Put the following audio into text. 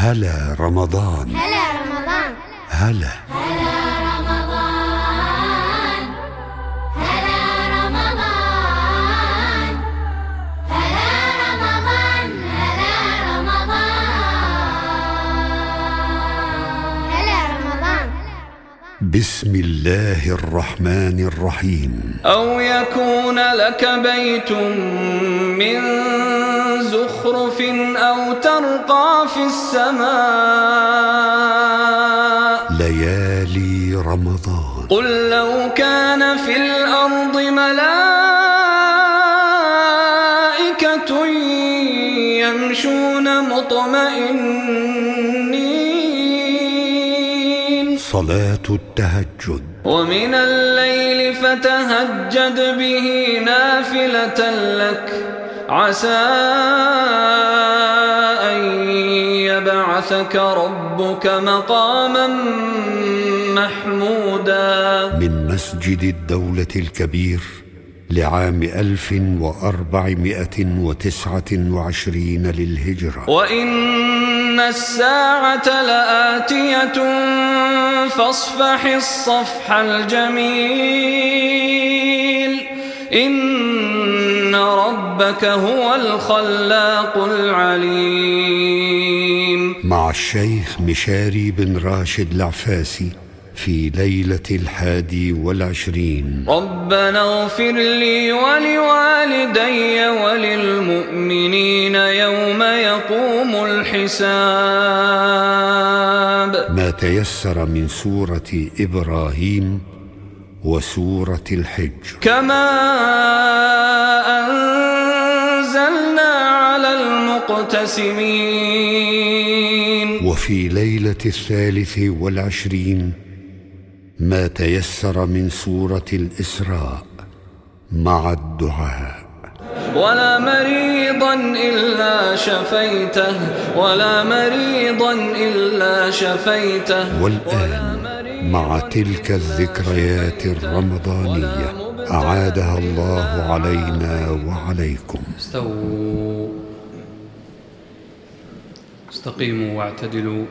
هلا رمضان. هلا رمضان. هلا. هلا رمضان. هلا رمضان. هلا رمضان. هلا رمضان. هلا رمضان. بسم الله الرحمن الرحيم. أو يكون لك بيت من زخرف أو ترقى في السماء. ليالي رمضان. قل لو كان في الأرض ملائكة يمشون مطمئنين. صلاة التهجد. ومن الليل فتهجد به نافلة لك. عسى يبعثك ربك مقاما محمودا. من مسجد الدولة الكبير لعام ألف وأربعمائة وتسعة وعشرين للهجرة. وإن الساعة لآتية فاصفح الصفح الجميل. إن ربك هو الخلاق العليم. مع الشيخ مشاري بن راشد العفاسي في ليلة الحادي والعشرين. ربنا اغفر لي ولوالدي وللمؤمنين يوم يقوم الحساب. ما تيسر من سورة إبراهيم وسورة الحجر كما المقتسمين وفي ليلة الثالث والعشرين ما تيسر من سورة الإسراء مع الدعاء. ولا مريضا إلا شفيته. ولا مريضا إلا شفيته. والآن مع تلك الذكريات الرمضانية أعادها الله علينا وعليكم. استووا. استقيموا واعتدلوا.